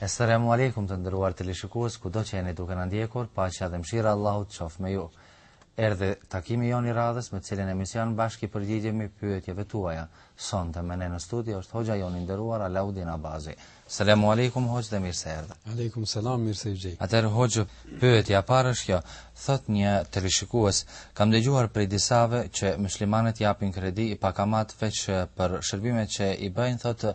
Esalamu Alejkum të nderuar teleshikues kudo që jeni duke na ndjekur, paqja dhe mëshira e Allahut qoftë me ju. Erdhi takimi ynë i radhës me të cilin emision bashkë i përgjigjemi pyetjeve tuaja. Sonte me ne në studio është hoxha ynë i nderuar Alaudin Abazi. Selamu alejkum hoxhë dhe mirë se erdhe. Aleikum selam, mirë se ju gjej. Atëherë hoxhë, pyetja e parë është kjo. Thot një teleshikues, kam dëgjuar prej disave që muslimanët japin kredi pa kamatë veç për shërbimet që i bëjnë, thotë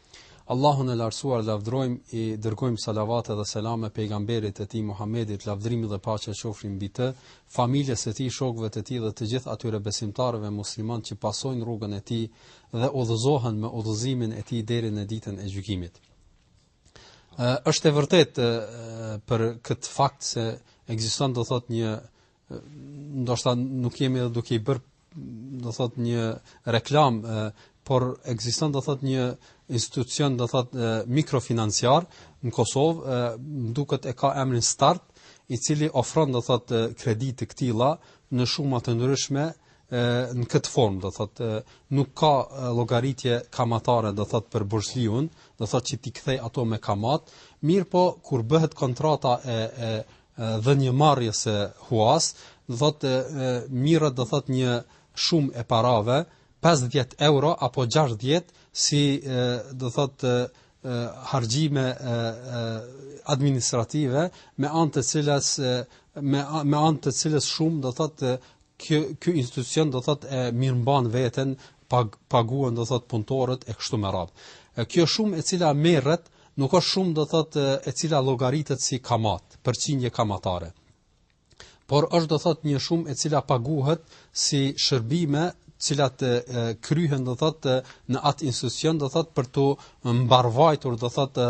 Allahun e lartësuar lavdërojmë i dërgojmë salavate dhe selame pejgamberit të tij Muhammedit lavdërimi dhe paqja qofshin mbi të, familjes së tij, shokëve të tij dhe të gjithë atyre besimtarëve musliman që pasojnë rrugën e tij dhe udhëzohen me udhëzimin e tij deri në ditën e gjykimit. Ë është e vërtetë për këtë fakt se ekziston do thotë një ndoshta nuk jemi edhe duke i bër do thot një reklam por ekziston do thot një institucion do thot mikrofinanciar në Kosovë më duket e ka emrin Start i cili ofron do thot kredi të këtilla në shuma të ndryshme në këtë formë do thot nuk ka llogaritje kamatare do thot për borxhliun do thot që t'i kthejë ato me kamat mirëpo kur bëhet kontrata e e dhënie marrjes së huas, do thotë mirret do thotë një shumë e parave, 50 euro apo 60 si do thotë harxhime administrative me anë të cilës me me anë të cilës shumë do thotë Kjo ky institucion do thotë e mirëmban veten, pag, paguan do thotë punëtorët e kështu me radhë. Kjo shumë e cila merret nuk është shumë do thotë e cila llogaritet si kamat, përqindje kamatare. Por është do thotë një shumë e cila paguhet si shërbime të cilat e, kryhen do thotë në atë institucion do thotë për t'u mbarëvajtur do thotë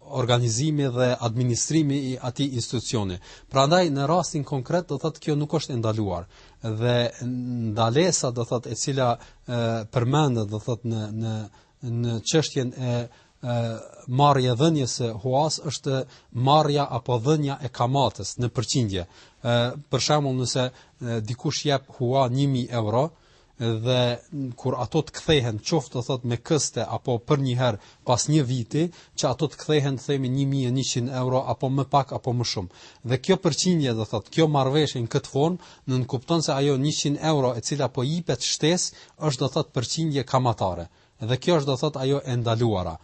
organizimi dhe administrimi i atij institucioni. Prandaj në rastin konkret do thotë kjo nuk është e ndaluar dhe ndalesa do thotë e cila përmendet do thotë në në në çështjen e marrje dhënjes së huas është marrja apo dhënja e kamatës në përqindje. Për shembull nëse dikush jep hua 1000 euro, dhe kur ato të kthehen qoftë do thot me këste apo për njëherë pas një viti që ato të kthehen të themi 1100 euro apo më pak apo më shumë dhe kjo përqindje do thot kjo marrëveshje në këtë formë nënkupton se ajo 100 euro e cila po jepet shtesë është do thot përqindje kamatare dhe kjo është do thot ajo e ndaluara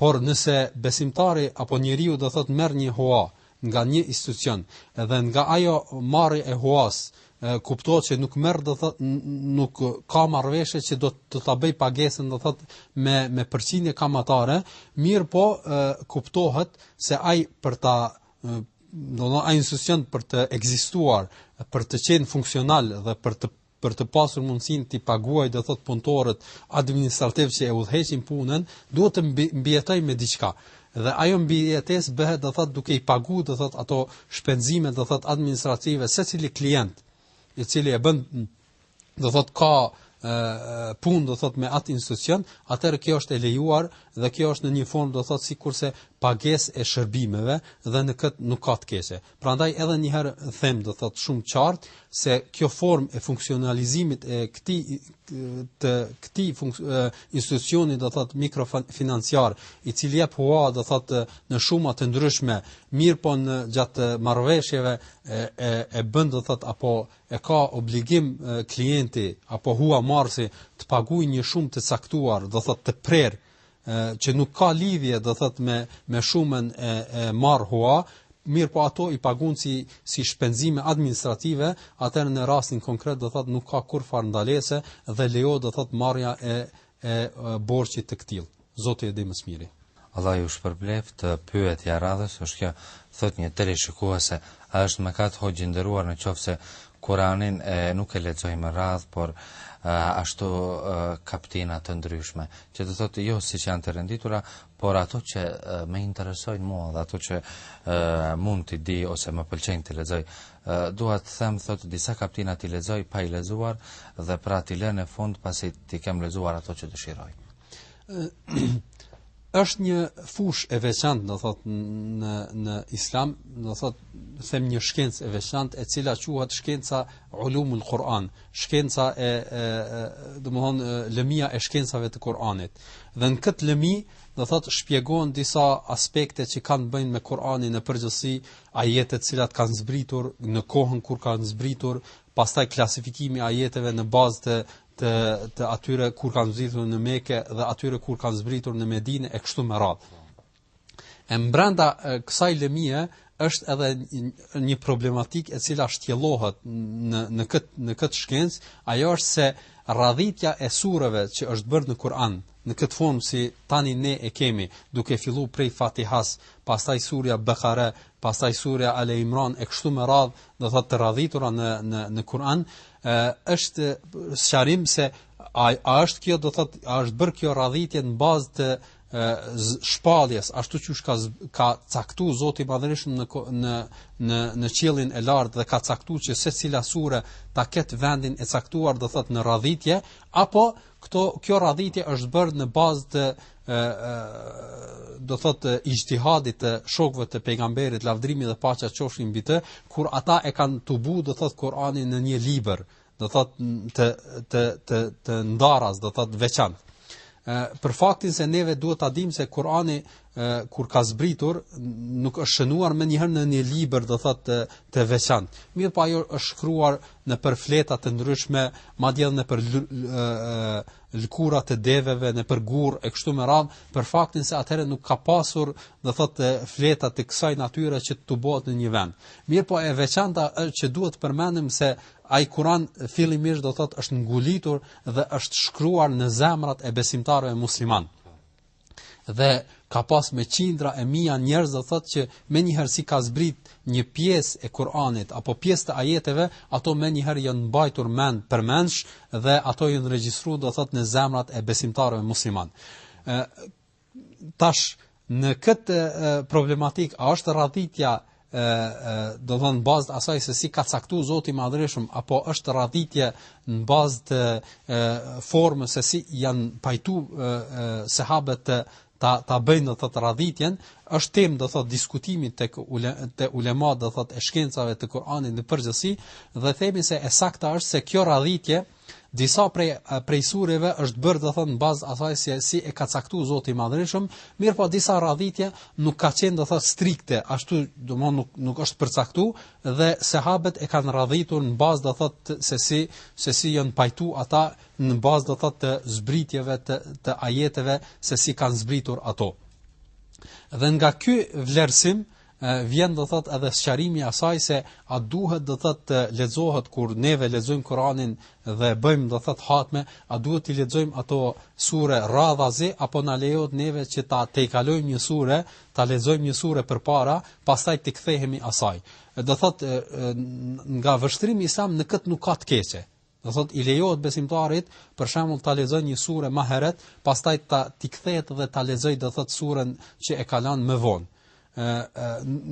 por nëse besimtari apo njeriu do thot merr një hua nga një institucion dhe nga ajo marrje e huas kuptohet se nuk merr do thot nuk ka marrveshje që do të ta bëj pagesën do thot me me përqindje kamatare, mirëpo e, kuptohet se ai për ta do të ai institucion për të ekzistuar, për të qenë funksional dhe për të për të pasur mundësinë t'i paguajë do thotë punëtorët administrativë që e udhëheqin punën, duhet të mbijetojë me diçka. Dhe ajo mbijetesë bëhet do thotë duke i paguar do thotë ato shpenzime do thotë administrative secili klient i cili e bën do thotë ka punë do thot me atë institucion, atëherë kjo është e lejuar dhe kjo është në një formë do thot sikurse pagesë e shërbimeve dhe në këtë nuk ka të keqe. Prandaj edhe një herë them, do thot shumë qartë se kjo formë e funksionalizimit e këtij të këtij institucioni do thot mikrofinanciar, i cili jep hua do thot në shuma të ndryshme, mirëpo në gjatë marrëveshjeve e e, e bën do thot apo e ka obligim klienti apo huamarrësi të paguajë një shumë të caktuar, do thot të prerë që nuk ka lidhje do thot me me shumën e, e marrë hua mirëpo ato i pagun si, si shpenzime administrative, atër në rastin konkret do thot nuk ka kurrfarë ndalese dhe lejohet do thot marrja e, e, e borxhit të këtillë. Zoti e di më s'miri. Allah ju shpërbleftë. Pyetja e radhës, është kjo thot një teleshikuese, a është mëkat hoxhë i nderuar në qoftë se Kuranin e nuk e lexoj me radhë, por ashtu kaptina të ndryshme, që do thotë jo siç janë të renditura, por ato që më interesojnë mua dhe ato që mund t'i di ose më pëlqejnë të lexoj. Dua të them thotë disa kaptina t'i lexoj pa i lexuar dhe pra t'i lënë në fund pasi t'i kem lexuar ato që dëshiroj. është një fush e veçantë, do thot në në Islam, do thot them një shkencë e veçantë e cila quhet shkenca Ulumul Quran, shkenca e, e, e domthon lëmia e shkencave të Kuranit. Dhe në këtë lëmi, do thot shpjegohen disa aspekte që kanë të bëjnë me Kuranin në përgjithësi, ajetet të cilat kanë zbritur në kohën kur kanë zbritur, pastaj klasifikimi i ajeteve në bazë të të të atyre kur kanë zbritur në Mekë dhe atyre kur kanë zbritur në Medinë e kështu me radhë. E mbrenda kësaj lëmie është edhe një problematik e cila shtjellohet në në këtë në këtë shkencë, ajo është se radhitja e sureve që është bërë në Kur'an, në këtë formë si tani ne e kemi, duke filluar prej Fatihas, pastaj surja Bakara, pastaj surja Al Imran e kështu me radhë, do thotë të radhitura në në në Kur'an, Ë është sqarim se a, a është kjo do thot a është bër kjo radhitje në bazë të shpalljes ashtu siç ka ka caktuar Zoti i Madhërishëm në në në në qiellin e lartë dhe ka caktuar që secila sure ta ketë vendin e caktuar do thot në radhitje apo këto kjo radhitje është bër në bazë të do thot ijtihadit të shokëve të pejgamberit lavdrimi dhe paqja qofshin mbi të kur ata e kanë tubu do thot Kur'anin në një libër do thot të të të të ndaras do thot veçan për faktin se neve duhet ta dimë se Kur'ani kur ka zbritur nuk është shënuar më njëherë në një libër do thot të, të veçan mirëpo ajo është shkruar në për fleta të ndryshme madje edhe në për lëkura të deveve në për gurë e kështu me radhë për faktin se atëherë nuk ka pasur do thotë fleta të kësaj natyre që të tubohet në një vend. Mirëpo e veçanta që duhet të përmendim se ai Kur'an fillimisht do thotë është ngulitur dhe është shkruar në zemrat e besimtarëve muslimanë. Dhe ka pas me qindra e mija njerëz do thotë që menjëherë si ka zbrit një pjesë e Kur'anit apo pjesë të ajeteve, ato menjëherë janë mbajtur mend përmendsh dhe ato janë regjistruar do thotë në zemrat e besimtarëve muslimanë. Ë tash në këtë problematikë a është radhitja ë ë do thot në bazë të asaj se si ka caktuar Zoti i Madhërishëm apo është radhitje në bazë të ë formës se si janë pajtu ë ë sahabët të ta ta bëjnë do thot radhitjen është temë do thot diskutimi tek ule, te ulemat do thot e shkencave të Kuranit në përgjithësi dhe themi se e sakta është se kjo radhitje Disa prej prej sureve është bërë do thot në bazë asaj se si e ka caktuar Zoti i Madhërishëm, mirëpo disa radhitje nuk ka qenë do thot strikte, ashtu dom nuk nuk është përcaktuar dhe sehabët e kanë radhitur në bazë do thot se si se si janë pajtu ata në bazë do thot të zbritjeve të të ajeteve se si kanë zbritur ato. Dhe nga ky vlerësim vjen do thotë edhe sqarimi i asaj se a duhet do thotë të lexohet kur neve lexojmë Kur'anin dhe bëjmë do thotë hatme, a duhet t'i lexojmë ato sure radhazi apo na lejohet neve që ta tejkalojmë një sure, ta lexojmë një sure përpara, pastaj t'i kthehemi asaj. Do thotë nga vështrimi i sam në këtë nuk ka të keqe. Do thotë i lejohet besimtarit për shembull ta lexojë një sure më herët, pastaj ta t'i kthehet dhe ta lexojë do thotë surën që e ka lënë më vonë. Ë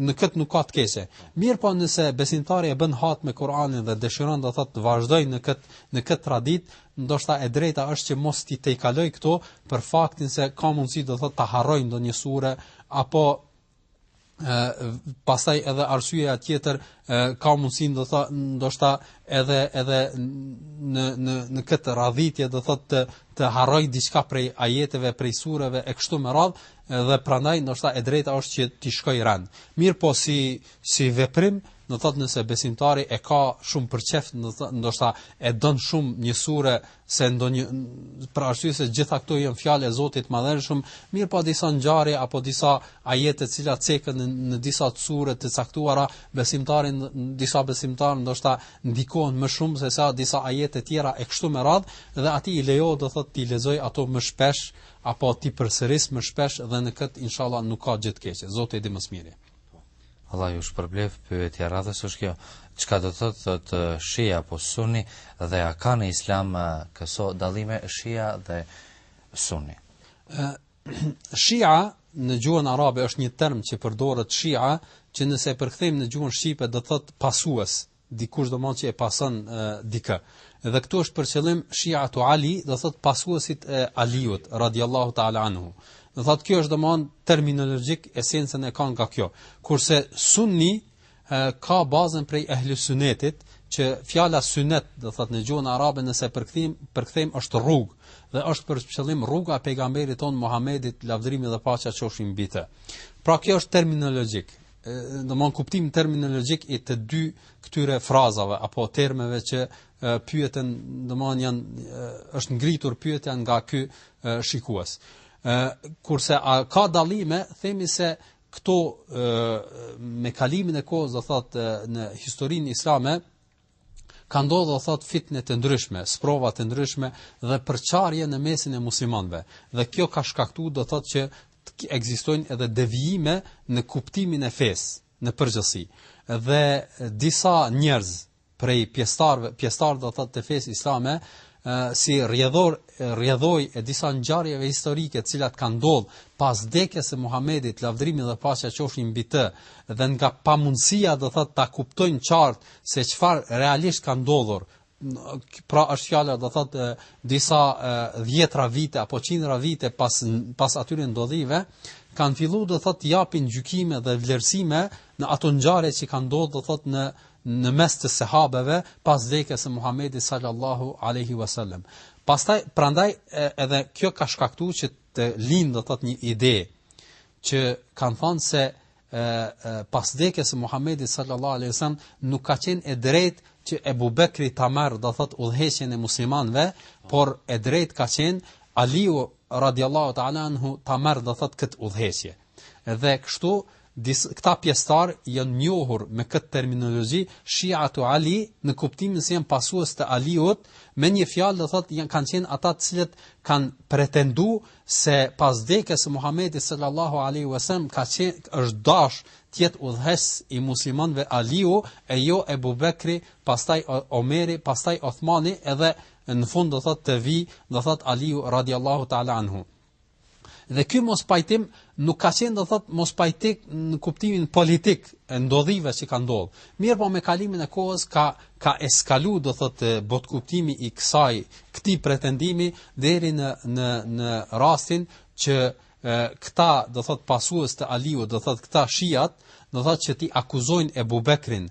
në këtë nuk ka të keqe. Mirëpo nëse besimtari e bën hatme Kur'anin dhe dëshiron do thotë të vazhdojë në këtë në këtë traditë, ndoshta e drejta është që mos t'i tejkalojë këto për faktin se ka mundësi do thotë ta harrojë ndonjë sure apo pastaj edhe arsyeja tjetër ka mundësinë do thotë ndoshta edhe edhe në në në këtë radhitje do thotë të të harroj diçka prej ajeteve prej sureve e kështu me radhë dhe prandaj ndoshta e drejta është që t'i shkoj rend. Mirëpo si si veprim do thotë nëse besimtari e ka shumë për çeft ndoshta e don shumë një sure se ndonjë për arsye se gjitha këto janë fjalë e Zotit të Madhërishëm, mirëpo disa ngjarje apo disa ajete të cilat ceken në, në disa sure të caktuara, besimtarin disa besimtarë ndoshta ndikohen më shumë se sa disa ajete tjera e kështu me radhë dhe atij i lejohet do thotë t'i lexoj ato më shpesh apo t'i përsëris më shpesh dhe në këtë inshallah nuk ka gjë të keqe. Zoti e di më së miri. Allah ju shpërbleft, pyetja e radhës është kjo. Çka do të thotë shia apo sunni dhe a ka në islam këso dallime shia dhe sunni? Shia në gjuhën arabe është një term që përdoret shia që nëse e përkthejmë në gjuhën shqipe do të thotë pasues, dikush domethënë që e pason dikë. Dhe këtu është për qëllim Shi'atu Ali, do thot pasuesit e Aliut radiallahu ta'ala anhu. Do thot kjo është domethënë terminologjik esencën e ka nga kjo. Kurse Sunni ka bazën prej ehli sunetit që fjala sunet do thot në gjuhën arabe nëse përkthejm përkthejm është rrugë dhe është për qëllim rruga e pejgamberit ton Muhamedit lavdërimi dhe paqja qofshin mbi të. Pra kjo është terminologjik. domethënë kuptimi terminologjik i të dy këtyre frazave apo termeve që pyeten, domethënë janë është ngritur pyetja nga ky shikues. Ë kurse a ka dallime, themi se këto me kalimin e kohës, do thotë në historinë islame, ka ndodhur do thot fitne të ndryshme, sprova të ndryshme dhe përçarje në mesin e muslimanëve. Dhe kjo ka shkaktuar do thot që të ekzistojnë edhe devijime në kuptimin e fesë në përgjithësi. Dhe disa njerëz prej pjesëtarëve, pjesëtarë do thot të fesë islame, si rrjedhoj rrjedhojë e disa ngjarjeve historike të cilat kanë ndodhur pas vdekjes së Muhamedit lavdrimi dhe paqja qofshin mbi të dhe nga pamundësia do thotë ta kuptojnë qartë se çfarë realisht ka ndodhur pra është fjala do thot disa dhjetra vite apo qindra vite pas pas atyre ndodhive kanë filluar do thot të japin gjykime dhe vlerësime në ato ngjarje që kanë ndodhur do thot në në mes të sehabeve pas vdekjes së Muhamedit sallallahu alaihi wasallam. Pastaj prandaj edhe kjo ka shkaktuar që të lind do thot një ide që kanë thënë se e, e, pas vdekjes së Muhamedit sallallahu alaihi wasallam nuk ka qenë e drejtë që Ebu Bekri ta marr do thot udhëheqjen e muslimanëve, por e drejtë ka qenë Aliu radiallahu ta'ala anhu ta marr do thot kët udhëheqje. Dhe kështu dis, këta pjesëtarë janë njohur me këtë terminologji Shiatu Ali në kuptimin se janë pasues të Aliut, me një fjalë do thotë janë kanë qenë ata të cilët kanë pretendu se pas vdekjes së Muhamedit sallallahu alaihi wasallam ka qenë është dasht të jetë udhëheqës i muslimanëve Aliu e jo Ebu Bekri, pastaj Omeri, pastaj Othmani edhe në fund do thotë të vijë, do thotë Aliu radiallahu ta'ala anhu. Dhe ky mospajtim nuk ka qenë do thot mospajtim në kuptimin politik e ndodhive që ka ndodhur. Mirëpo me kalimin e kohës ka ka eskalu do thot botëkuptimi i kësaj këtij pretendimi deri në në në rastin që e, këta do thot pasues të Aliut, do thot këta shiat, do thot që t'i akuzojnë Ebu Bekrin,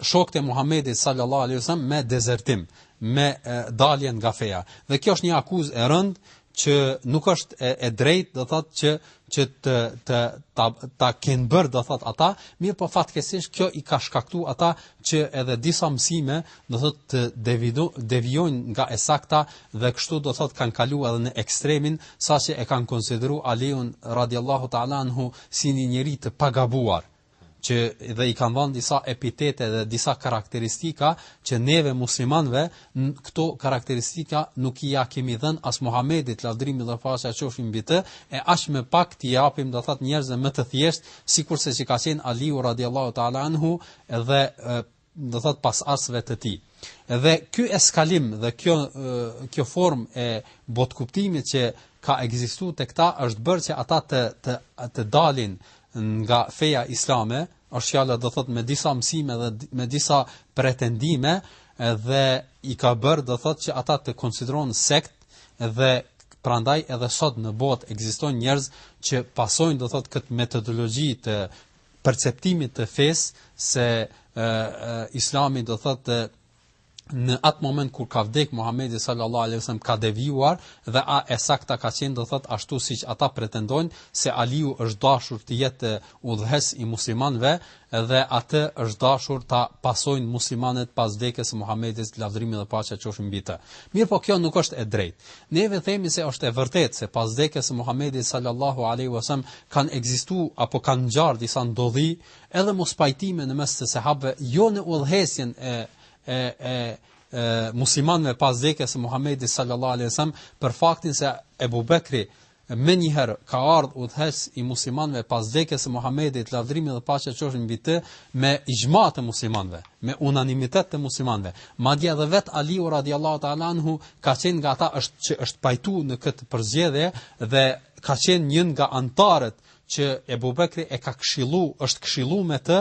shokët e Muhamedit sallallahu alaihi wasallam me dezertim, me dalje nga feja. Dhe kjo është një akuzë e rëndë që nuk është e, e drejtë, do thotë që që të të ta, ta kenë bërë do thotë ata, mirëpo fatkeqësisht kjo i ka shkaktuar ata që edhe disa mësime do thotë të devido, devijojnë nga e sakta dhe kështu do thotë kanë kaluar edhe në ekstremin saqë e kanë konsideruar Aliun radiallahu ta'ala anhu si një njeri të pagabuar që edhe i kanë dhënë disa epitete dhe disa karakteristika që neve muslimanëve këto karakteristika nuk ia kemi dhënë as Muhamedit lavdërimi dhe paqja qofshin mbi të e aq më pak t'i japim do thot njerëzve më të thjeshtë sikurse që ka qenë Aliu radhiyallahu ta'ala anhu dhe do thot pasuesve të tij. Dhe ky eskalim dhe kjo kjo formë e botëkuptimit që ka ekzistuar tek ta është bërë që ata të të të dalin nga feja islame, është fjala do thot me disa mësime dhe me disa pretendime dhe i ka bërë do thot që ata të konsiderohen sekt dhe prandaj edhe sot në botë ekzistojnë njerëz që pasojnë do thot këtë metodologji të perceptimit të fesë se Islami do thotë në atë moment kur ka vdek Muhamedi sallallahu alaihi wasallam ka devijuar dhe a e sakta ka qenë do thot ashtu siç ata pretendojnë se Aliu është dashur të jetë udhëheqës i muslimanëve dhe atë është dashur ta pasojnë muslimanët pas vdekjes së Muhamedit lavdërimi dhe paqja qofshin mbi të. Mirëpo kjo nuk është e drejtë. Neve themi se është e vërtetë se pas vdekjes së Muhamedit sallallahu alejhi ue sellem kanë ekzistu apo kanë ngjarë disa ndodhi edhe mospajtime në mes të sahabëve jo në udhëheqjen e e e e muslimanëve pas vdekjes së Muhamedit sallallahu alejhi ue sellem për faktin se Ebu Bekri E menjëherë ka ardh udhëheqës i muslimanëve pas vdekjes së Muhamedit, lavdërimi dhe paqja qofshin mbi të, me ixhma të muslimanëve, me unanimitet të muslimanëve. Madje edhe vetë Aliu radijallahu ta'ala anhu ka qenë nga ata është që është pajtu në këtë përzgjedhje dhe ka qenë një nga anëtarët që Ebu Bekri e ka këshillu, është këshillu me të,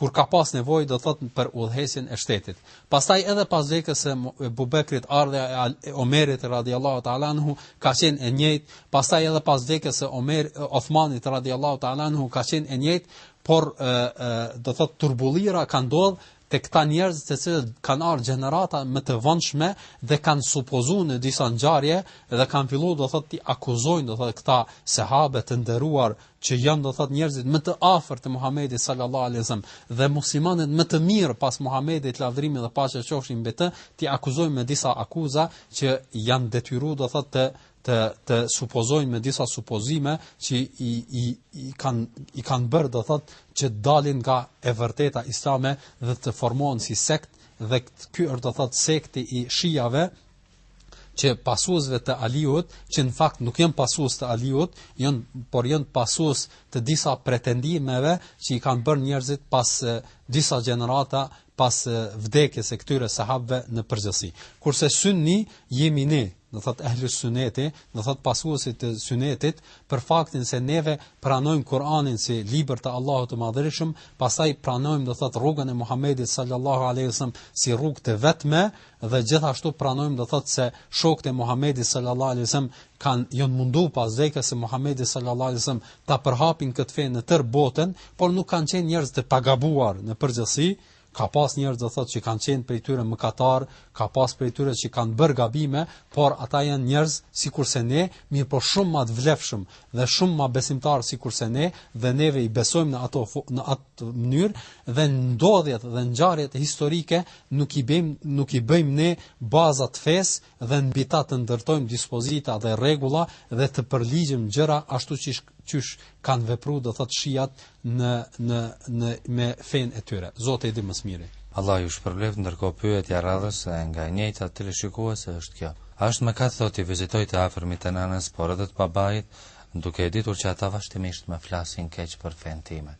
kur ka pas nevojë do thot për udhëheqjen e shtetit. Pastaj edhe pas vdekjes së Ebu Bekrit ardhja e Omerit radhiyallahu ta'ala anhu ka qenë e njëjtë, pastaj edhe pas vdekjes së Omer Osmanit radhiyallahu ta'ala anhu ka qenë e njëjtë, por e, e, do thot turbullira ka ndodhur te këta njerëz të cilët kanë ardhur gjenerata më të vonshme dhe kanë supozuar në disa ngjarje dhe kanë filluar do thotë t'i akuzojnë do thotë këta sehabe të nderuar që janë do thot njerëzit më të afërt të Muhamedit sallallahu alaihi wasallam dhe muslimanët më të mirë pas Muhamedit lavdrimi dhe paqja qofshin mbi të, t'i akuzojnë me disa akuza që janë detyru do thot të të të supozojnë me disa supozime që i i i kanë i kanë bërë do thot që dalin nga e vërteta islame dhe të formohen si sekt dhe ky është do thot sekti i shijave që pasuesve të Aliut, që në fakt nuk janë pasues të Aliut, janë por janë pasues të disa pretendimeve që i kanë bërë njerëzit pas disa gjenerata pas vdekjes së këtyre sahabëve në përgjithësi. Kurse synni jemi ne, do thot ehli sunneti, do thot pasuesit të sunnetit për faktin se neve pranojmë Kur'anin si libër të Allahut të Madhërishëm, pastaj pranojmë do thot rrugën e Muhamedit sallallahu alaihi wasallam si rrugë të vetme, dhe gjithashtu pranojmë do thotë se shokët e Muhamedit sallallahu alaihi wasallam kanë janë mundu pas vdekjes së Muhamedit sallallahu alaihi wasallam ta përhapin këtë fe në tërë botën, por nuk kanë qenë njerëz të pagabuar në përgjithësi, ka pas njerëz do thotë që kanë qenë prej tyre mëkatarë, ka pas prej tyre që kanë bërë gabime, por ata janë njerëz sikurse ne, mirëpo shumë më të vlefshëm dhe shumë më besimtarë sikurse ne dhe neve i besojmë në ato në atë mënyrë dhe ndodhjet dhe ngjarjet historike nuk i bëjmë, nuk i bëjmë ne baza të fesë dhe mbi ta të ndërtojmë dispozita dhe rregulla dhe të përligjmë gjëra ashtu siç qysh kanë vepru do thotë shiat në në në me fenë e tyre. Zoti i di më së miri. Allahu ju shpërbleftë, ndërkohë pyetja e radhës nga e njëjta teleshikuese është kjo. A është mëkat thotë t'i vizitoj të afërmit të nanës, por edhe të babait, duke e ditur që ata vazhdimisht më flasin keq për fenë time?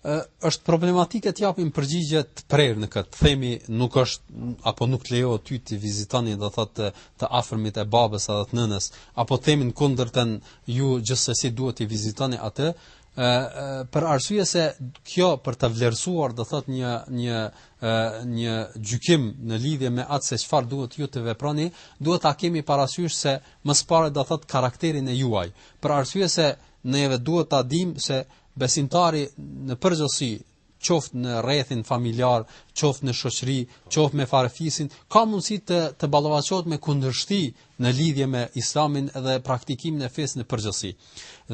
është problematike të japim përgjigje të prerë në këtë. Themi nuk është apo nuk lejohet ty të vizitoni do thotë të, të afërmit e babës apo të nënës, apo themi në kundërtën ju gjithsesi duhet të vizitoni atë, ë për arsye se kjo për të vlerësuar do thotë një një ë një gjykim në lidhje me atë se çfarë duhet ju të veproni, duhet ta kemi parasysh se më së pari do thotë karakterin e juaj. Për arsye se neve duhet ta dimë se Besimtari në përgjithësi, qoftë në rrethin familjar, qoftë në shoqëri, qoftë me farëfisin, ka mundësi të të ballafaqohet me kundërshti në lidhje me Islamin dhe praktikimin e fesë në përgjithësi.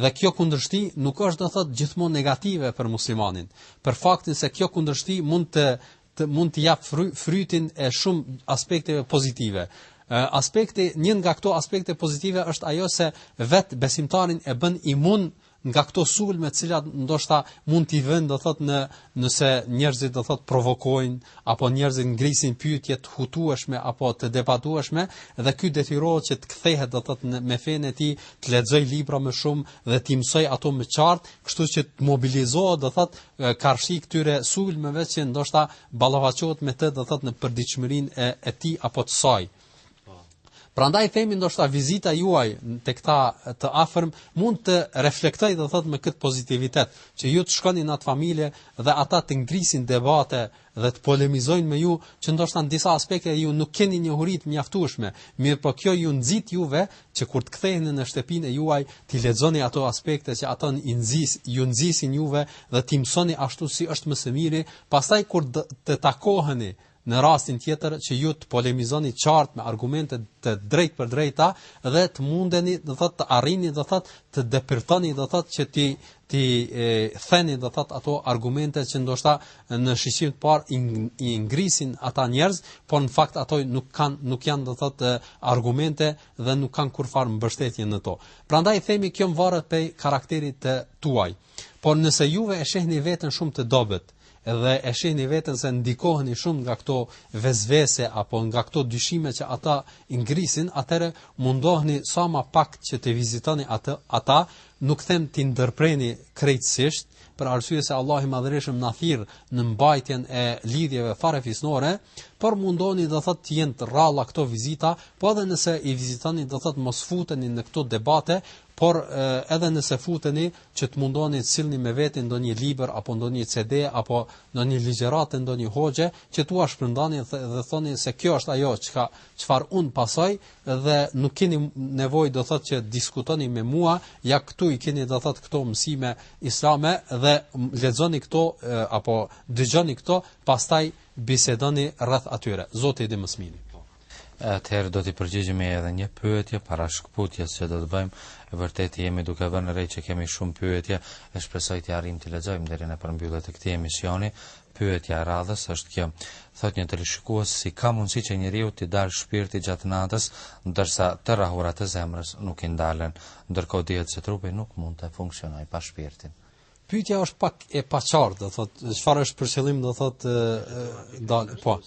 Dhe kjo kundërshti nuk është do thotë gjithmonë negative për muslimanin, për faktin se kjo kundërshti mund të të mund të jap fry, frytin e shumë aspekteve pozitive. Aspekti, njëra nga këto aspekte pozitive është ajo se vet besimtarin e bën imun nga këto sulme të cilat ndoshta mund t'i vijnë do thot në nëse njerëzit do thot provokojnë apo njerëzit ngrisin pyetje të hutueshme apo të debatueshme dhe ky detyrohet që të kthehet do thot në me fenë e tij të lexoj libra më shumë dhe t'i mësoj ato më qartë kështu që të mobilizohet do thot karshi këtyre sulmeve që ndoshta ballafaqohet me të do thot në përditshmërinë e, e tij apo të saj Prandaj themi ndoshta vizita juaj te këta të afërm mund të reflektojë do thot me këtë pozitivitet që ju të shkoni në atë familje dhe ata të ngrisin debate dhe të polemizojnë me ju që ndoshta në disa aspekte ju nuk keni njohuri të mjaftueshme, mirëpo kjo ju nxit juve që kur të ktheheni në shtëpinë e juaj t'i lexoni ato aspekte që ata i nxis, ju nxisin juve dhe t'i mësoni ashtu si është më së miri, pastaj kur të takoheni në rastin tjetër që ju të polemizoni qartë me argumente të drejtpërdrejta dhe të mundeni, do thotë, të arrini, do thotë, të depërtoni, do thotë, që t'i, t'i e theni do thot ato argumente që ndoshta në shiqim të parë i, i ngrisin ata njerëz, por në fakt ato nuk kanë nuk janë do thot argumente dhe nuk kanë kurfar mbështetje në to. Prandaj themi kjo varet prej karakterit të tuaj. Por nëse juve e shihni veten shumë të dobët dhe e shihni veten se ndikoheni shumë nga këto vesvese apo nga këto dyshime që ata ngrisin, atëherë mundohuni sa më pak që të vizitoni atë, ata, nuk them t'i ndërpreni krejtësisht, për arsye se Allahu i Madhërishëm na thirr në mbajtjen e lidhjeve farefisnore, por mundohuni do thotë të jenë të rralla këto vizita, po edhe nëse i vizitoni do thotë mos futeni në këto debate, Por edhe nëse futeni që të mundoni të sillni me vete ndonjë libër apo ndonjë CD apo ndonjë ligjëratë të ndonjë hoxhe që t'ua shpërndani dhe thoni se kjo është ajo çka çfarë un pasoj dhe nuk keni nevojë do thotë që diskutoni me mua, ja këtu i keni do thotë këto mësime islame dhe lexoni këto apo dëgjoni këto, pastaj bisedoni rreth atyre. Zoti i di më së miri. Atëherë do t'i përgjigjemi edhe një pyetje para shkëputjes që do të bëjmë. E vërtet jemi duke vënë re që kemi shumë pyetje e shpresoj t'i arrijmë t'i lexojmë deri në përmbyllje të këtij emisioni. Pyetja e radhës është kjo. Thotë një teleshikues si ka mundësi që njeriu t'i dalë shpirti gjatë natës, ndërsa të rrahurat e zemrës nuk i ndalen, ndërkohë dihet se trupi nuk mund të funksionojë pa shpirtin. Pyetja është pak e paqartë, do thotë, çfarë është për qëllim, do thotë, dal, po.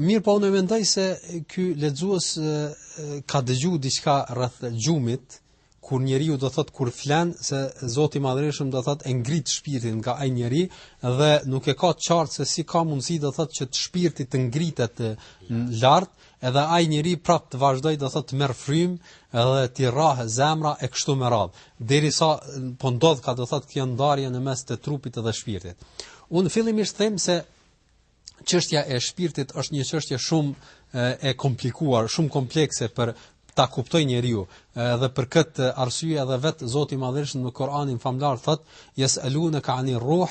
Mirëpo unë mendoj se ky lexues ka dëgju diçka rreth gjumit kur njeriu do thot kur flen se Zoti i Madhërishëm do thot e ngrit shpirtin nga ai njeri dhe nuk e ka qartë se si ka mundësi do thot që të shpirti të ngritet lart Edhe ai njeri prap të vazhdojë do thot të merr frymë edhe t'i rrah zemra e kështu me radh, derisa po ndodhka do thot kjo ndarje në mes të trupit dhe shpirtit. Unë fillimisht them se çështja e shpirtit është një çështje shumë e komplikuar, shumë komplekse për ta kuptoj njeriu dhe për këtë arsye edhe vet Zoti i Madhërishëm në Kur'anin famëlartë thot yes'alunaka ani ruh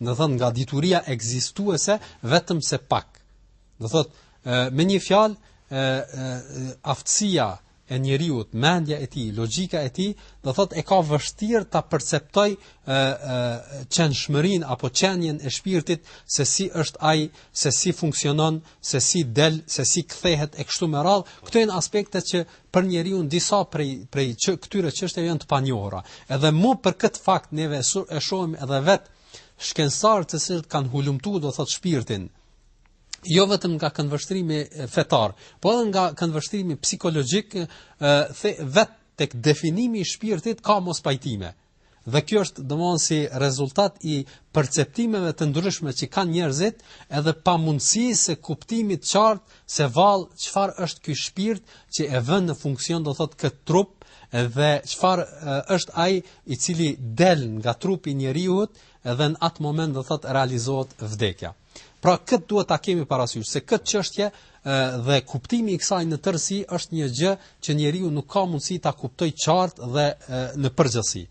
dhënë nga dituria ekzistuese vetëm se pak. Do thot me një fjalë aftësia e njeriut, mendja e tij, logjika e tij, do thot e ka vështirë ta perceptoj qenshmërinë apo qenien e shpirtit se si është ai, se si funksionon, se si del, se si kthehet e kështu me radhë. Këto janë aspekte që për njeriun disa prej prej këtyre çështjeve janë të panjohura. Edhe mu për këtë fakt neve e shohim edhe vet shkencëtarët të cilët kanë hulumtuar do thot shpirtin jo vetëm nga këndvështrimi fetar, po edhe nga këndvështrimi psikologjik, dhe vet tek definimi i shpirtit ka mospajtime. Dhe kjo është domthon si rezultat i perceptimeve të ndryshme që kanë njerëzit, edhe pamundësisë së kuptimit të qartë se vallë çfarë është ky shpirt që e vën në funksion do thotë këtë trup dhe çfarë është ai i cili del nga trupi i njeriut edhe në atë moment do thotë realizohet vdekja. Pra këtë duhet ta kemi parasysh se këtë çështje dhe kuptimi i kësaj në tërësi është një gjë që njeriu nuk ka mundësi ta kuptojë qartë dhe në përgjithësi.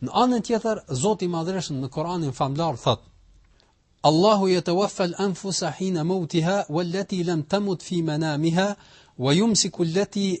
Në anën tjetër, Zoti i Madhërishëm në Kur'anin famëlartë thot: Allahu yatawaffa al-anfusa hina mawtiha wallati lam tamut fi manamiha wa yumsiku allati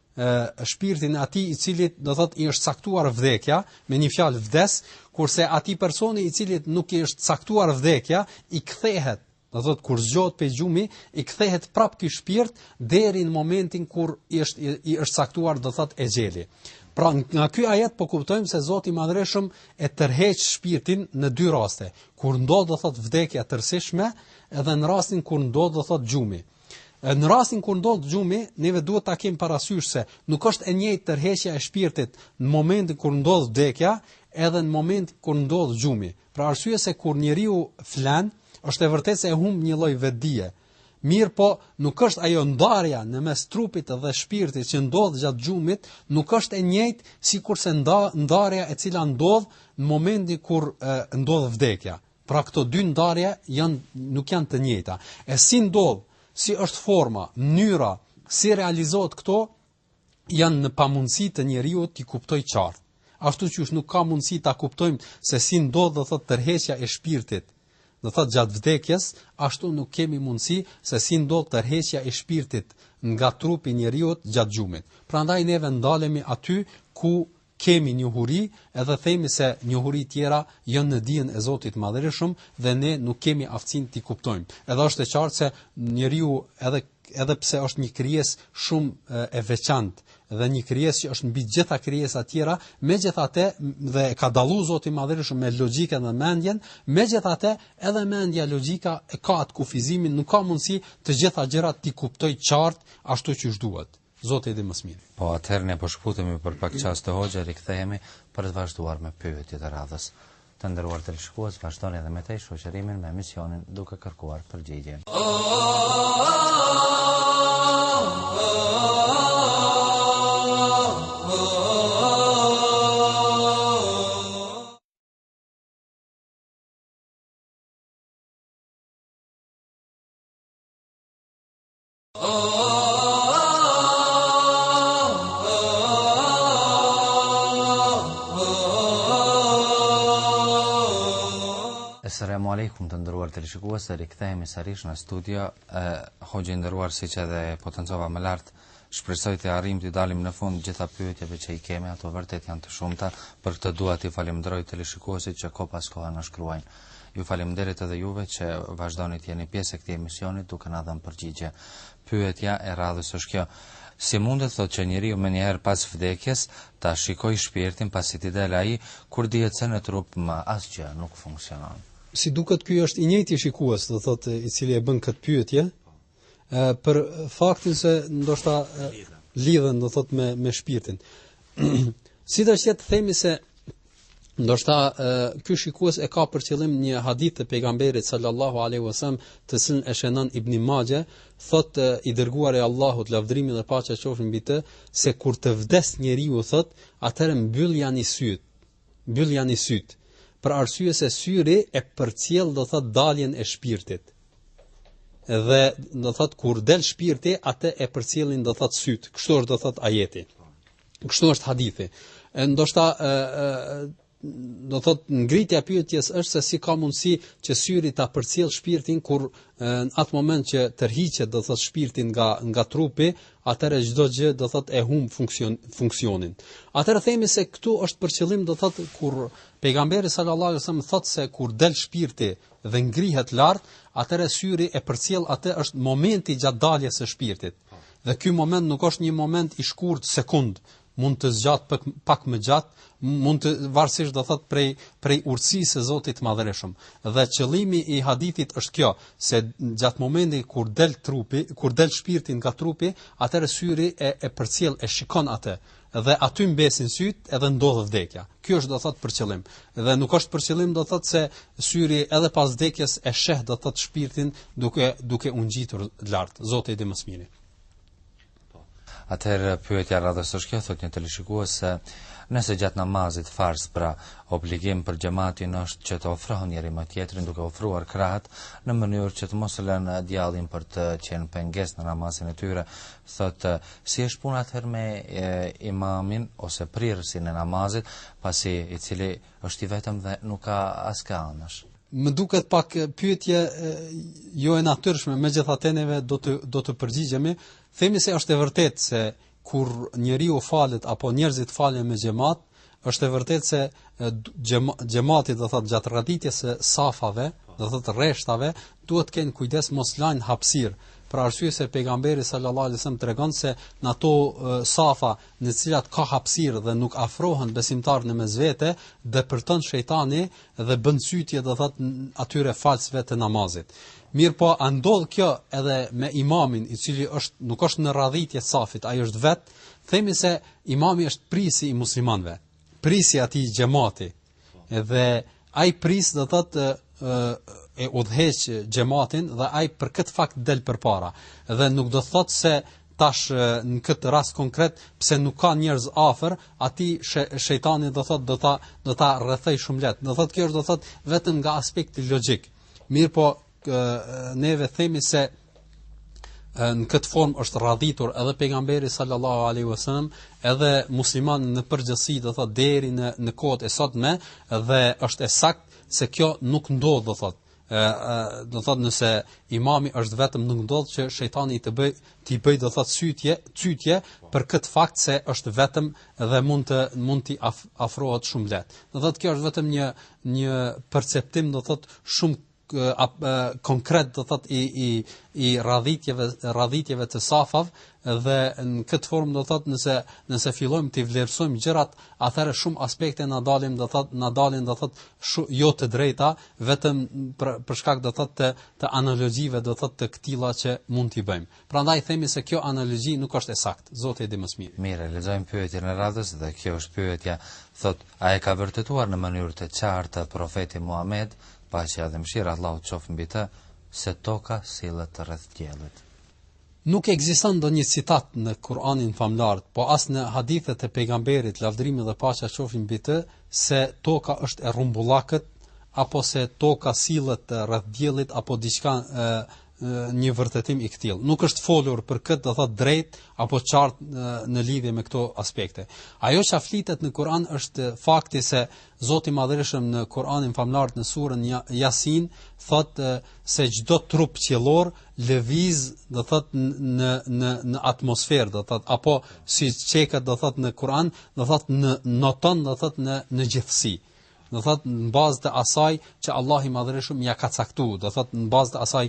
shpirtin e atij i cilit do thotë i është caktuar vdekja, me një fjalë vdes, kurse atij personi i cilit nuk i është caktuar vdekja, i kthehet, do thotë kur zgjohet pe gjumi, i kthehet prap ky shpirt deri në momentin kur i është i, i është caktuar do thotë exheli. Pra nga ky ajet po kuptojmë se Zoti i Madhërishëm e tërheq shpirtin në dy raste, kur ndodh do thotë vdekja tërësishme, edhe në rastin kur ndodh do thotë gjumi. Në rastin kur ndodh gjumi, neve duhet ta kemi parasysh se nuk është e njëjtë tërheqja e shpirtit në momentin kur ndodh vdekja, edhe në momentin kur ndodh gjumi. Për arsye se kur njeriu flen, është e vërtetë se e humb një lloj vetëdije. Mirëpo, nuk është ajo ndarja në mes trupit dhe shpirtit që ndodh gjatë gjumit, nuk është e njëjtë sikurse nda, ndarja e cila ndodh në momentin kur e, ndodh vdekja. Pra këto dy ndarje janë nuk janë të njëjta. E si ndodh, si është forma, mënyra, si realizohet këto janë në pamundësi të njeriut t'i kuptojë qartë. Ashtu qysh nuk ka mundësi ta kuptojmë se si ndodh do thotë tërheqja e shpirtit, do thotë gjatë vdekjes, ashtu nuk kemi mundësi se si ndodh tërheqja e shpirtit nga trupi i njeriut gjatë gjumit. Prandaj neve ndalemi aty ku kemi njohuri edhe themi se njohuri tjera janë në dijen e Zotit madhërishëm dhe ne nuk kemi aftësinë t'i kuptojmë. Edhe është e qartë se njeriu edhe edhe pse është një krijesë shumë e veçantë dhe një krijesë që është mbi gjitha krijesat tjera, megjithatë dhe e ka dallu Zoti i Madhërishëm me logjikën dhe mendjen, megjithatë edhe mendja logjika e ka atë kufizimin, nuk ka mundësi të gjitha gjërat t'i kuptojë qartë ashtu qysh duhet. Zoti e di më së miri. Po atëherë ne po shkputemi për pak çaste hoxhë e rikthehemi për të vazhduar me pyetjet e radhës. Të nderuar teleshikues, vazhdoni edhe më tej shoqërimin me emisionin duke kërkuar përgjigjen. Esselamu alejkum të nderuar teleshikues, rikthehemi sërish në studio. Hoxhë i nderuar, siç edhe potencova më lart, shpresoj të arrijmë t'i dalim në fund gjitha pyetjeve që i kemi, ato vërtet janë të shumta, për këtë dua t'i falenderoj teleshikuesit që kohë pas kohe na shkruajnë. Ju faleminderit edhe juve që vazhdoni të jeni pjesë e këtij emisioni duke na dhënë përgjigje. Pyetja e radhës është kjo. Si mundet thotë që njeriu menjëherë pas vdekjes ta shikojë shpirtin pasi t'i dalë ai kur dihet se në trup më asgjë nuk funksionon. Si duket ky është i njëjti shikues, do thotë i cili e bën këtë pyetje, ë për faktin se ndoshta lidhen do thot me me shpirtin. Sidoqoftë të themi se ndoshta ky shikues e ka për qëllim një hadith të pejgamberit sallallahu alaihi wasallam të cilin e shënon Ibn Majah, thot i dërguari i Allahut lavdrimi dhe paqja qofshin mbi të, se kur të vdes njeriu thot, atëherë mbylljani sytë. Mbylljani sytë, për arsye se syri e përcjell do thot daljen e shpirtit. Dhe do thot kur del shpirti, atë e përcjellin do thot sytë. Kështu është do thot ajeti. Kështu është hadithi. E ndoshta e, e, do thot ngritja e pyetjes është se si ka mundësi që syri ta përcjell shpirtin kur në atë moment që tërhiqet do thot shpirti nga nga trupi, atëherë çdo gjë do thotë e humb funksion, funksionin. Atëherë themi se këtu është për qëllim do thotë kur pejgamberi sallallahu alajhi wasallam thotë se kur del shpirti dhe ngrihet lart, atëherë syri e përcjell atë është momenti gjatë daljes së shpirtit. Dhe ky moment nuk është një moment i shkurt sekond, mund të zgjat pak, pak më gjatë, mund të varësisht do thot prej prej urtësisë së Zotit të Madhërishëm. Dhe qëllimi i hadithit është kjo, se gjatë momentit kur del trupi, kur del shpirti nga trupi, atëherë syri e e përcjell e shikon atë dhe aty mbesin syt edhe ndodh vdekja. Ky është do thot për qëllim. Dhe nuk është për qëllim do thot se syri edhe pas vdekjes e sheh do thot shpirtin duke duke u ngjitur lart. Zoti e di më së miri. Po. Atëherë pyetja e radhës është kjo, thotë një teleshikues se nëse gjatë namazit farz pra obligim për xhamatin është që të ofrohen njëri me tjetrin duke ofruar krahët në mënyrë që të mos lënë djallin për të qenë pengesë në namazin e tyre thotë si është puna atëherë me e, imamin ose prijësin e namazit pasi i cili është i vetëm dhe nuk ka askë anësh Më duket pak pyetje jo e natyrshme, megjithatë neve do të do të përgjigjemi, themi se është e vërtetë se kur njeriu falet apo njerëzit falen me xhamat, është e vërtetë se xhamati do thotë gjatë radhitjes së safave, do thotë rreshtave, duhet të kenë kujdes mos lajnë hapësirë. Për arsye se pejgamberi sallallahu alajhi wasallam tregon se në ato safa në të cilat ka hapësirë dhe nuk afrohen besimtarët në mes vete, depërton shejtani dhe bën cytje do thot atyre falësve të namazit. Mirpo a ndodh kjo edhe me imamin i cili është nuk është në radhitje të safit, ai është vet, themi se imami është prisi i muslimanëve. Prisi i atij xhemati. Dhe ai pris do thot e, e udhëheq xhamatin dhe ai për këtë fakt del përpara. Dhe nuk do thot se tash në këtë rast konkret pse nuk ka njerëz afër atij she, shejtani do thot do ta do ta rrethoj shumë lehtë do thot kjo është do thot vetëm nga aspekti logjik mirëpo neve themi se në këtë formë është radhitur edhe pejgamberi sallallahu alaihi wasallam edhe muslimanët në përgjithësi do thot deri në në kohët e sotme dhe është e saktë se kjo nuk ndodh do thot ë do thot nëse imami është vetëm nuk ndodh që shejtani i t'i bëj t'i bëj do thot cytje cytje për këtë fakt se është vetëm dhe mund t'i mund t'i af, afrohet shumë lehtë. Do thot kjo është vetëm një një perceptim do thot shumë a, a, konkret do thot i i i radhitjeve radhitjeve të safave dhe në këtë formë do thotë nëse nëse fillojmë të vlerësojmë gjërat, atëherë shumë aspekte na dalin do thotë na dalin do thotë shu, jo të drejta, vetëm për, për shkak do thotë të, të analogjive do thotë të këtilla që mund t'i bëjmë. Prandaj themi se kjo analogji nuk është e saktë. Zoti e di më së miri. Mirë, lexojmë pyetjen e radhës dhe kjo është pyetja, thotë, a e ka vërtetuar në mënyrë të qartë profeti Muhammed, paqja dhe mëshira e Allahut qoftë mbi të, se toka sillet rreth diellit? Nuk ekziston ndonjë citat në Kur'anin famëlartë, po as në hadithet e Pejgamberit, lavdërimi dhe paqja qofshin mbi të, se toka është e rrumbullakët apo se toka sillet rreth diellit apo diçka një vërtetim i këtillë. Nuk është folur për këtë, do thotë drejt apo qartë në lidhje me këto aspekte. Ajo që flitet në Kur'an është fakti se Zoti i Madhërishëm në Kur'anin famëlartë në surën ja, Yasin thotë se çdo trup qiellor lëviz, do thotë në në në atmosferë, do thotë apo siç e ka do thotë në Kur'an, do thotë në noton, do thotë në në gjithësi. Do thotë në bazë të asaj që Allahu i Madhërishëm ia ka caktuar, do thotë në bazë të asaj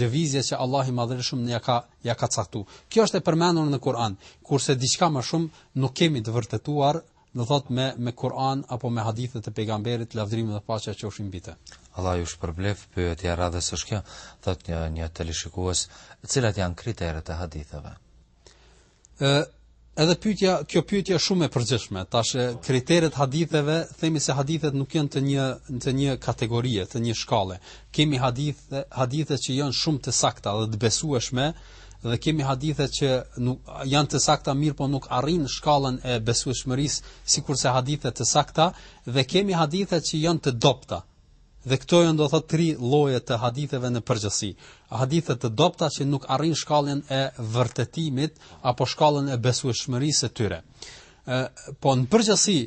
lëvizje që Allahu i Madhërishëm ia ka ia ka caktuar. Kjo është e përmendur në Kur'an, kurse diçka më shumë nuk kemi të vërtetuar do thot me me Kur'an apo me hadithe të pejgamberit lavdërimi dhe paqja qofshin mbi të. Allahu ju shpërbleftë pyetja e radhës është kjo, thot një një teleshikues, cilat janë kriteret e haditheve? Ë Edhe pyetja, kjo pyetje është shumë e përgjithshme. Tash kriteret e haditheve, themi se hadithet nuk janë të një të një kategorie, të një shkalle. Kemi hadithe, hadithe që janë shumë të sakta dhe të besueshme, dhe kemi hadithe që janë të sakta mirëpo nuk arrijnë shkallën e besueshmërisë sikurse hadithe të sakta dhe kemi hadithe që janë të dobta dhe këto janë do thotë tri lloje të haditheve në përgjithësi hadithe të dobta që nuk arrijnë shkallën e vërtetimit apo shkallën e besueshmërisë së tyre po në përgjithësi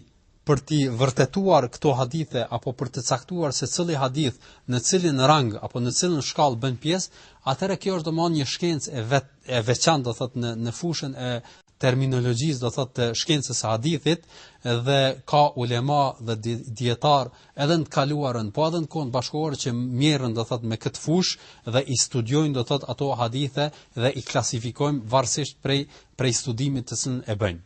për t'i vërtetuar këto hadithe apo për të caktuar se cili hadith në cilin rang apo në cilën shkallë bën pjesë, atëherë kjo është domethënë një shkencë e vet e veçantë do thotë në në fushën e terminologjisë do thotë të shkencës së hadithit dhe ka ulema dhe dijetarë edhe në të kaluarën po edhe në kohën bashkëkohore që merren do thotë me këtë fushë dhe i studiojnë do thotë ato hadithe dhe i klasifikojnë varësisht prej prej studimit të cilin e bëjnë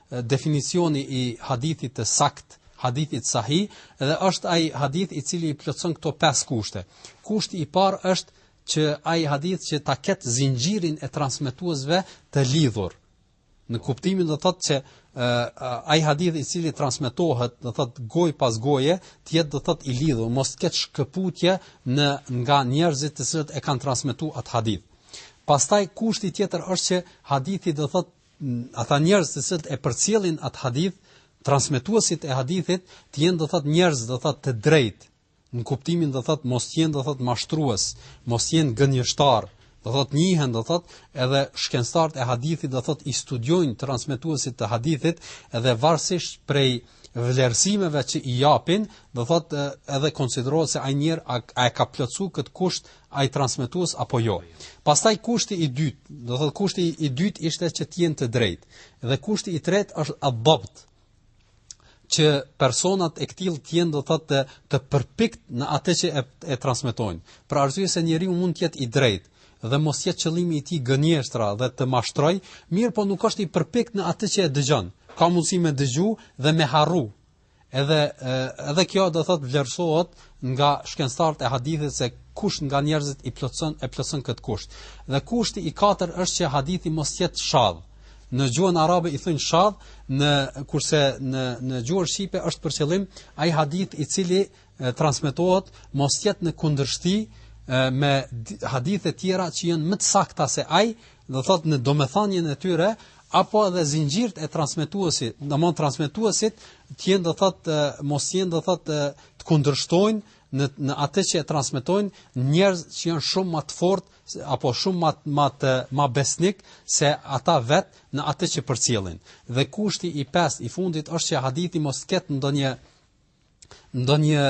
definicioni i hadithit të saktë, hadithit sahih dhe është ai hadith i cili i plotëson këto pesë kushte. Kushti i parë është që ai hadith që ta ketë zinxhirin e transmetuesve të lidhur. Në kuptimin do thotë që ai hadith i cili transmetohet, do thot gojë pas goje, të jetë do thot i lidhur, mos të ketë shkëputje në nga njerëzit të cilët e kanë transmetuar atë hadith. Pastaj kushti tjetër është që hadithi do thot Ata njerëz të cilët e përcjellin atë hadith, transmetuesit e hadithit, të jenë do thotë njerëz do thotë të drejtë, në kuptimin do thotë mos të jenë do thotë mashtrues, mos të jenë gënjeshtarë, do thotë njihen do thotë edhe shkencëtarët e hadithit do thotë i studiojnë transmetuesit të hadithit edhe varësisht prej vlerësimeve që i japin, do thotë edhe konsiderohet se ai njeri a, a e ka plotësuar këtë kusht ai transmetues apo jo. Pastaj kushti i dytë, do thotë kushti i dytë ishte që të jenë të drejtë dhe kushti i tretë është ed-dabt që personat e këtillë të jenë do të thotë të, të përpiktë në atë që e, e transmetojnë. Për arsye se njeriu mund të jetë i drejtë dhe mos jetë qëllimi i tij gënjeshtra dhe të mashtrojë, mirëpo nuk është i përpiktë në atë që e dëgjon. Ka mundësi me dëgju dhe me harru, Edhe edhe kjo do thot vlerësohet nga shkencëtarët e hadithit se kush nga njerëzit i plotëson e plotëson kët kusht. Dhe kushti i katërt është që hadithi mos jetë shadh. Në gjuhën arabe i thonë shadh, në kurse në në gjuhën shqipe është për qëllim ai hadith i cili transmetohet mos jetë në kundërshti me hadithe tjera që janë më të sakta se ai do thot në domethënien e tyre apo edhe zinxhirët e transmetuesit, domthon transmetuesit të jenë do thot mos jenë do thot të kundërshtojnë në në atë që e transmetojnë njerëz që janë shumë më të fortë apo shumë më më të më besnik se ata vet në atë që përcjellin. Dhe kushti i pestë i fundit është që hadithi mos ketë ndonjë ndonjë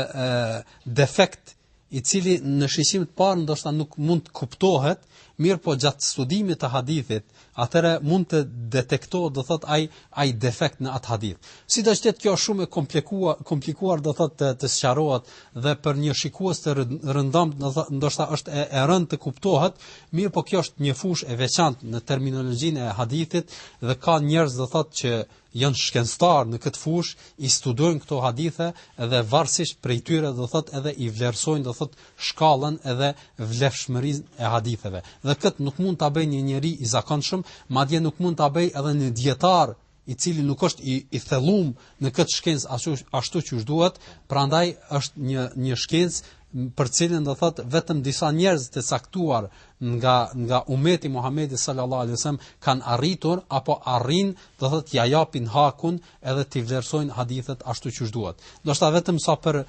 defekt i cili në shikim të parë ndoshta nuk mund të kuptohet, mirëpo gjatë studimit të hadithit, atëherë mund të detektohet do thot ai ai defekt në atë hadith. Sido që të jetë kjo është shumë e komplikuar, komplikuar do thot të, të sqarohet dhe për një shikues të rëndomtë do thot ndoshta është e, e rëndë të kuptohet, mirëpo kjo është një fushë e veçantë në terminologjinë e hadithit dhe ka njerëz do thot që janë shkencëtar në këtë fushë, i studojnë këto hadithe dhe varësisht prej tyre do thot edhe i vlerësojnë do thot shkallën edhe vlefshmërinë e haditheve. Dhe këtë nuk mund ta bëjë një njeri i zakonshëm, madje nuk mund ta bëjë edhe një dijetar i cili nuk është i, i thellum në këtë shkencë ashtu ashtu siç duhet, prandaj është një një shkencë për cilën do thot vetëm disa njerëz të caktuar nga nga umeti Muhamedi sallallahu alaihi wasallam kanë arritur apo arrin, do thotë ia japin hakun edhe t'i vlerësojnë hadithet ashtu siç duhet. Doja vetëm sa për e,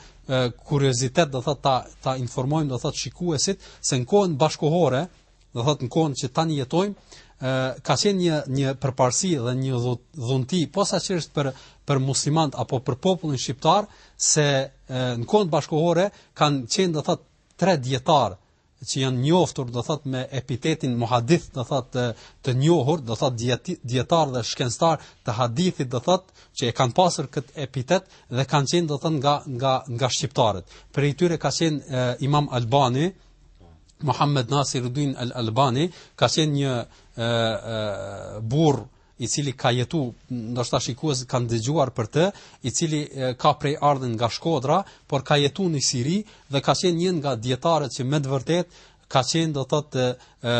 kuriozitet do thotë ta ta informojmë do thotë shikuesit se në kohën bashkohore, do thotë në kohën që tani jetojmë, ka qenë një një përparësi dhe një dhunti posaçërisht për për muslimanët apo për popullin shqiptar se në kohën bashkohore kanë qenë do thotë tre dijetarë që janë njoftur do thot me epitetin muhadith do thot të, të njohur do thot dijetarë dhe shkencëtarë të hadithit do thot që e kanë pasur kët epitet dhe kanë qenë do thot nga nga nga shqiptarët prej tyre ka qenë e, Imam Albani Muhammed Nasiruddin Al Albani ka qenë një burrë i cili ka jetu, ndoshta shikuesit kanë dëgjuar për të, i cili ka prejardhjen nga Shkodra, por ka jetu në Siri dhe ka qenë një nga dijetarët që me të vërtetë ka qenë do thot e, e,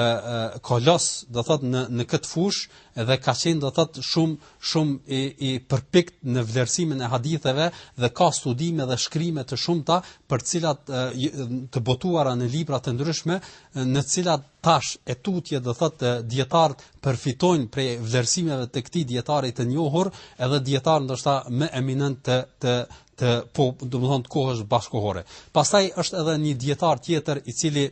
kolos do thot në në këtë fushë dhe ka qenë do thot shumë shumë i i përpiktë në vlerësimin e haditheve dhe ka studime dhe shkrime të shumta për të cilat e, të botuara në libra të ndryshme në të cilat Tash e tutje do thotë dijetarët përfitojnë prej vlerësimeve të këtij dijetari të njohur, edhe dijetar ndoshta më eminent të të të po do të thotë të kohës bashkohore. Pastaj është edhe një dijetar tjetër i cili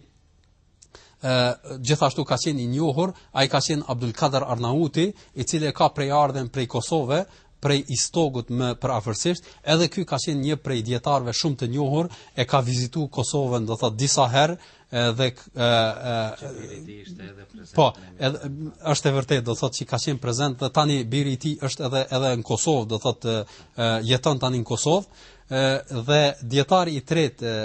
ë gjithashtu ka qenë i njohur, ai ka qenë Abdul Kader Arnauti, i cili ka prejardhjen prej Kosove, prej Istogu më përafërsisht, edhe ky ka qenë një prej dijetarëve shumë të njohur, e ka vizitu Kosovën do thotë disa herë, edhe ë ë po edhe është e vërtetë do thotë që ka qenë prezent dhe tani biri i tij është edhe edhe në Kosovë do thotë jeton tani në Kosovë ë dhe dijetari i tretë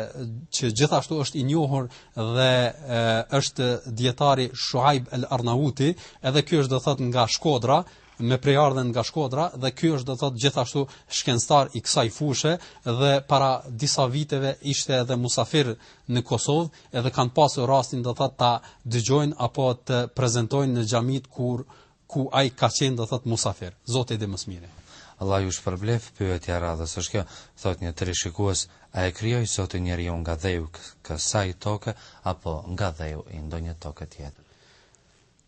që gjithashtu është i njohur dhe e, është dijetari Shuajb El Arnauti edhe ky është do thotë nga Shkodra me prejardhjen nga Shkodra dhe ky është do të thotë gjithashtu shkencëtar i kësaj fushe dhe para disa viteve ishte edhe musafir në Kosovë edhe kanë pasur rastin do të thotë ta dëgjojnë apo të prezentojnë në xhamitë kur ku ai ka qenë do të thotë musafir. Zoti e di më së miri. Allah ju shpërbleftë. Pyetja e radhës është kjo, thotë një teleshikues, a e krijoi Zoti njeriun nga dheu i kësaj toke, apo nga dheu i ndonjë toke tjetër?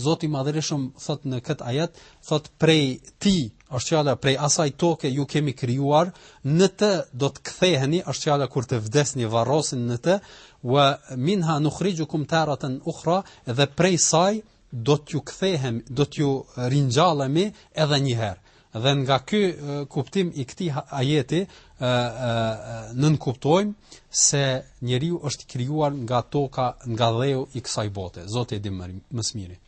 Zoti i Madhërishëm thot në këtë ajet, thot prej tij, është fjala prej asaj toke ju kemi krijuar, në të do të ktheheni, është fjala kur të vdesni varrosni në të, wa minha nukhrijukum taratan ukhra, dhe prej saj do t'ju kthejmë, do t'ju ringjallim edhe një herë. Dhe nga ky kuptim i këtij ajeti nënkuptojmë se njeriu është krijuar nga toka, nga dheu i kësaj bote. Zoti e di më së miri.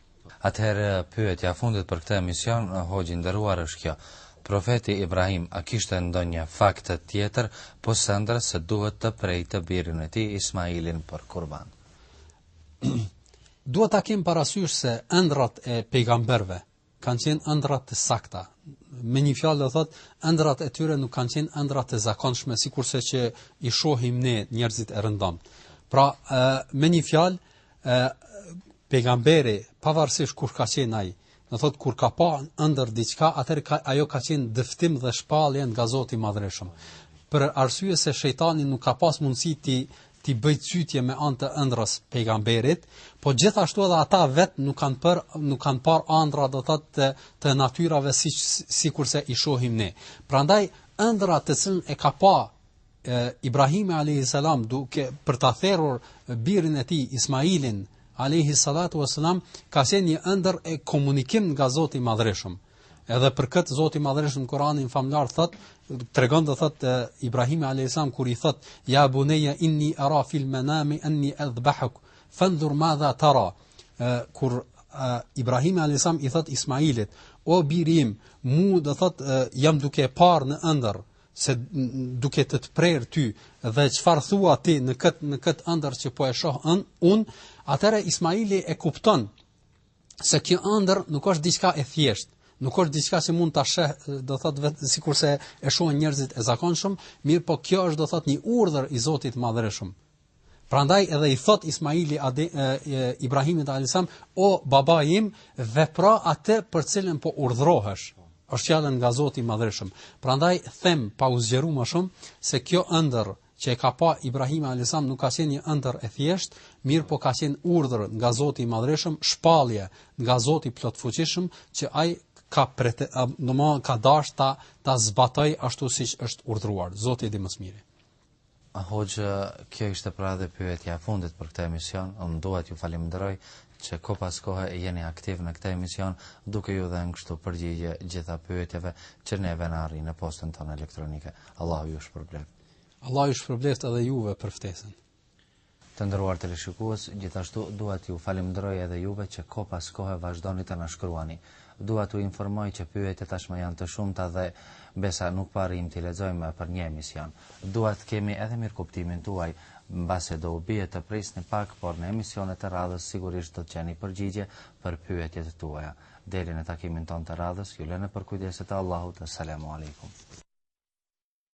Atëherë pyetja e fundit për këtë emision, hoxhë i nderuar, është kjo. Profeti Ibrahim a kishte ndonjë fakt tjetër pos ëndrrës se duhet ta prejë birin e tij Ismailin për kurban? Duhet ta kemi parasysh se ëndrrat e pejgamberëve, Kanë qenë ëndrra të sakta. Me një fjalë do të thotë, ëndrrat e tyre nuk kanë qenë ëndrra të zakonshme sikurse që i shohim ne njerëzit e rëndomtë. Pra, me një fjalë, pejgamberi, pavarësisht kush ka qenë ai, do thotë kur ka pa ëndër diçka, atëherë ka, ajo ka qenë dëftim dhe shpallje nga Zoti i Madhreshëm. Për arsye se shejtani nuk ka pas mundësi t'i t'i bëjë cytje me anë të ëndrrës pejgamberit, po gjithashtu edhe ata vetë nuk kanë për nuk kanë parë ëndrra do të thotë të, të natyrave si sikurse i shohim ne. Prandaj ëndrra të cilën e ka pa e, Ibrahimi alayhis salam duke parë ta therur birin e tij Ismailin alayhis salatu wassalam ka qenë një ëndër e komunikim nga Zoti i Madhreshëm. Edhe për këtë Zoti i Madhërishëm në Kur'anin famëlartë thot, tregon do thot Ibrahimi alayhis salam kur i thot ya bunayya inni ara fil manami anni adhbahuk fanzur madha tara. Kur Ibrahimi alayhis salam i thot Ismailit, o biri im, unë do thot jam duke parë në ëndër se duke të të prerë ty dhe çfarë thua ti në këtë në këtë ëndër që po e shoh unë, atëherë Ismaili e kupton se kjo ëndër nuk është diçka e thjeshtë, nuk është diçka që mund ta sheh, do thotë vetë sikurse e shohin njerëzit e zakonshëm, mirëpo kjo është do thotë një urdhër i Zotit madhërishëm. Prandaj edhe i thot Ismaili Ade, e, e, Ibrahimit alayhissalam, o babai im, vepro atë për cilën po urdhrohesh. Është fjala nga Zoti i Madhërishëm. Prandaj them pa u zgjeruar më shumë se kjo ëndër që e ka pa Ibrahimi alejhissalam nuk ka qenë një ëndërr e thjeshtë, mirëpo ka qenë urdhër nga Zoti i Madhreshëm, shpallje nga Zoti i Plotfuqishëm që ai ka prete, domthon ka dashur ta ta zbatojë ashtu siç është urdhëruar. Zoti e di më së miri. A hoxhë, kjo ishte pra edhe pyetja e fundit për këtë emision. Unë dua t'ju falënderoj që kohë pas kohe jeni aktiv në këtë emision, duke ju dhënë kështu përgjigje gjitha pyetjeve që neve na arrijnë në postën tonë elektronike. Allahu ju shpërblet. Allahu ju shpërbleftë edhe juve për ftesën. Të nderuar teleshikues, gjithashtu dua t'ju falënderoj edhe juve që kohë pas kohe vazhdoni të na shkruani. Dua t'ju informoj që pyetjet tashmë janë të shumta dhe besa nuk po arrijmë t'i lexojmë për një emision. Duhet të kemi edhe mirëkuptimin tuaj, mbase do ju bie të prisni pak, por në emisionet e radhës sigurisht do të gjeni përgjigje për pyetjet tuaja. Deri në takimin tonë të radhës, ju lë në përkujdesje të Allahut, selamu alejkum.